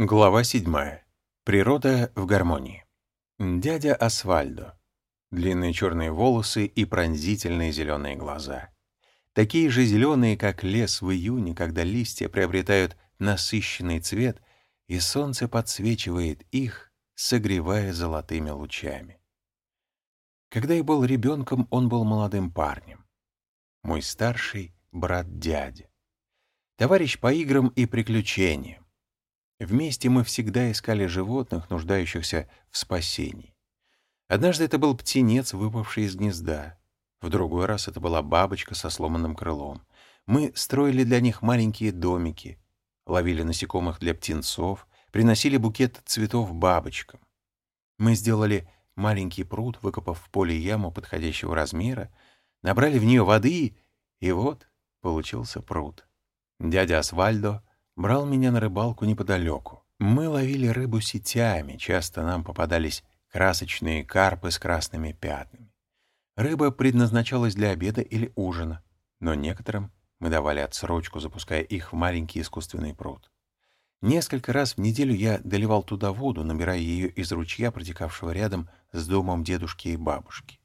Глава 7. Природа в гармонии. Дядя Асфальдо. Длинные черные волосы и пронзительные зеленые глаза. Такие же зеленые, как лес в июне, когда листья приобретают насыщенный цвет, и солнце подсвечивает их, согревая золотыми лучами. Когда я был ребенком, он был молодым парнем. Мой старший брат дядя. Товарищ по играм и приключениям Вместе мы всегда искали животных, нуждающихся в спасении. Однажды это был птенец, выпавший из гнезда. В другой раз это была бабочка со сломанным крылом. Мы строили для них маленькие домики, ловили насекомых для птенцов, приносили букет цветов бабочкам. Мы сделали маленький пруд, выкопав в поле яму подходящего размера, набрали в нее воды, и вот получился пруд. Дядя Асвальдо брал меня на рыбалку неподалеку. Мы ловили рыбу сетями, часто нам попадались красочные карпы с красными пятнами. Рыба предназначалась для обеда или ужина, но некоторым мы давали отсрочку, запуская их в маленький искусственный пруд. Несколько раз в неделю я доливал туда воду, набирая ее из ручья, протекавшего рядом с домом дедушки и бабушки.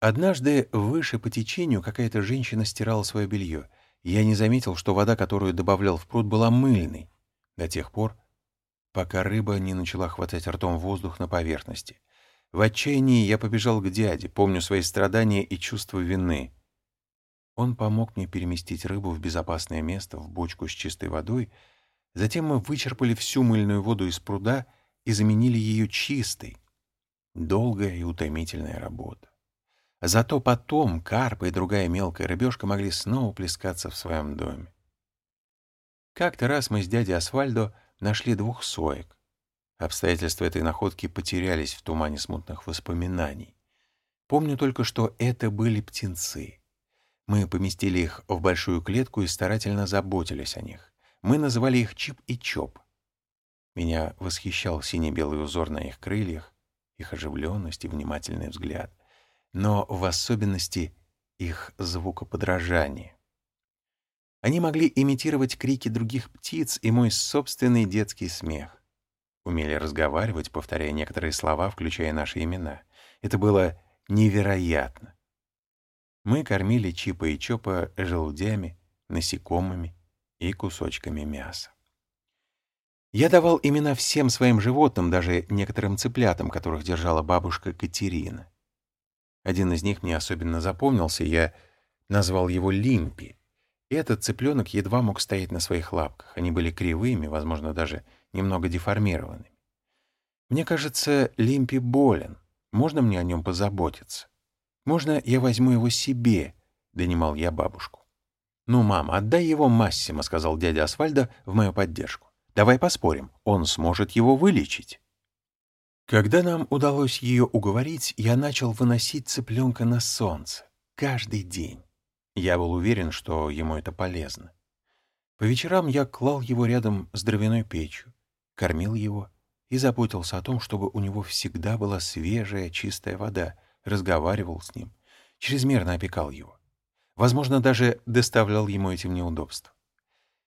Однажды выше по течению какая-то женщина стирала свое белье — я не заметил, что вода, которую добавлял в пруд, была мыльной, до тех пор, пока рыба не начала хватать ртом воздух на поверхности. В отчаянии я побежал к дяде, помню свои страдания и чувство вины. Он помог мне переместить рыбу в безопасное место, в бочку с чистой водой. Затем мы вычерпали всю мыльную воду из пруда и заменили ее чистой. Долгая и утомительная работа. Зато потом карпа и другая мелкая рыбешка могли снова плескаться в своем доме. Как-то раз мы с дядей Асфальдо нашли двух соек. Обстоятельства этой находки потерялись в тумане смутных воспоминаний. Помню только, что это были птенцы. Мы поместили их в большую клетку и старательно заботились о них. Мы называли их Чип и Чоп. Меня восхищал сине-белый узор на их крыльях, их оживленность и внимательный взгляд но в особенности их звукоподражание. Они могли имитировать крики других птиц и мой собственный детский смех. Умели разговаривать, повторяя некоторые слова, включая наши имена. Это было невероятно. Мы кормили Чипа и Чопа желудями, насекомыми и кусочками мяса. Я давал имена всем своим животным, даже некоторым цыплятам, которых держала бабушка Катерина. Один из них мне особенно запомнился, я назвал его Лимпи. Этот цыпленок едва мог стоять на своих лапках. Они были кривыми, возможно, даже немного деформированными. Мне кажется, Лимпи болен. Можно мне о нем позаботиться? Можно я возьму его себе? Донимал я бабушку. «Ну, мама, отдай его Массимо», — сказал дядя Асфальдо в мою поддержку. «Давай поспорим, он сможет его вылечить». Когда нам удалось ее уговорить, я начал выносить цыпленка на солнце. Каждый день. Я был уверен, что ему это полезно. По вечерам я клал его рядом с дровяной печью, кормил его и заботился о том, чтобы у него всегда была свежая, чистая вода, разговаривал с ним, чрезмерно опекал его. Возможно, даже доставлял ему этим неудобства.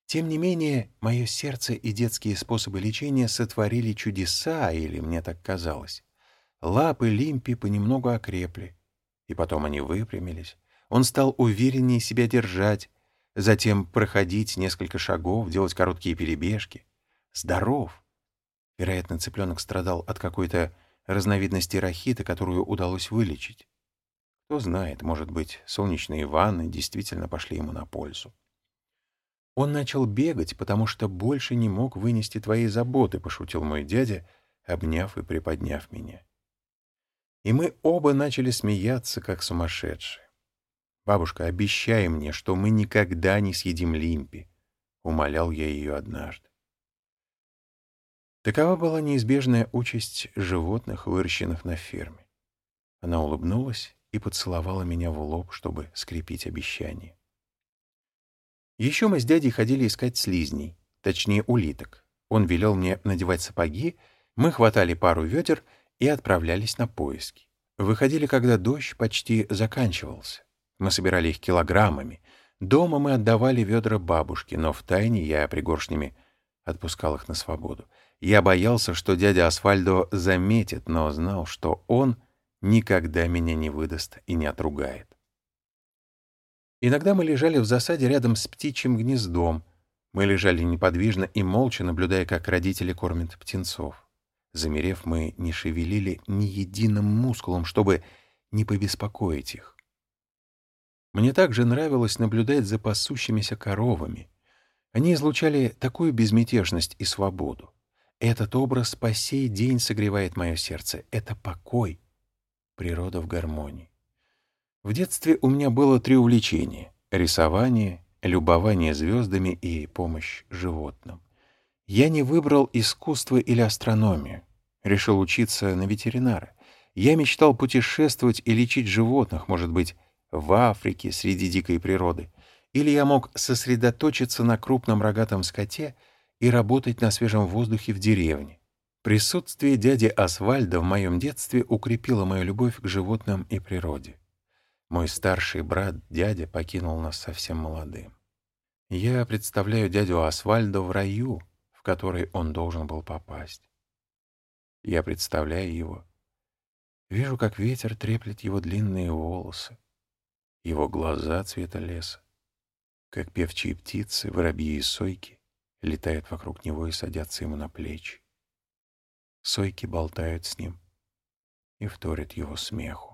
Тем не менее, мое сердце и детские способы лечения сотворили чудеса, или мне так казалось. Лапы Лимпи понемногу окрепли, и потом они выпрямились. Он стал увереннее себя держать, затем проходить несколько шагов, делать короткие перебежки. Здоров! Вероятно, цыпленок страдал от какой-то разновидности рахита, которую удалось вылечить. Кто знает, может быть, солнечные ванны действительно пошли ему на пользу. «Он начал бегать, потому что больше не мог вынести твоей заботы», — пошутил мой дядя, обняв и приподняв меня. И мы оба начали смеяться, как сумасшедшие. «Бабушка, обещай мне, что мы никогда не съедим лимпи», — умолял я ее однажды. Такова была неизбежная участь животных, выращенных на ферме. Она улыбнулась и поцеловала меня в лоб, чтобы скрепить обещание. Еще мы с дядей ходили искать слизней, точнее улиток. Он велел мне надевать сапоги, мы хватали пару ведер и отправлялись на поиски. Выходили, когда дождь почти заканчивался. Мы собирали их килограммами. Дома мы отдавали ведра бабушке, но втайне я пригоршнями отпускал их на свободу. Я боялся, что дядя Асфальдо заметит, но знал, что он никогда меня не выдаст и не отругает. Иногда мы лежали в засаде рядом с птичьим гнездом. Мы лежали неподвижно и молча, наблюдая, как родители кормят птенцов. Замерев, мы не шевелили ни единым мускулом, чтобы не побеспокоить их. Мне также нравилось наблюдать за пасущимися коровами. Они излучали такую безмятежность и свободу. Этот образ по сей день согревает мое сердце. Это покой, природа в гармонии. В детстве у меня было три увлечения — рисование, любование звездами и помощь животным. Я не выбрал искусство или астрономию. Решил учиться на ветеринара. Я мечтал путешествовать и лечить животных, может быть, в Африке, среди дикой природы. Или я мог сосредоточиться на крупном рогатом скоте и работать на свежем воздухе в деревне. Присутствие дяди Асвальда в моем детстве укрепило мою любовь к животным и природе. Мой старший брат, дядя, покинул нас совсем молодым. Я представляю дядю Асвальда в раю, в который он должен был попасть. Я представляю его. Вижу, как ветер треплет его длинные волосы, его глаза цвета леса, как певчие птицы, воробьи и сойки летают вокруг него и садятся ему на плечи. Сойки болтают с ним и вторят его смеху.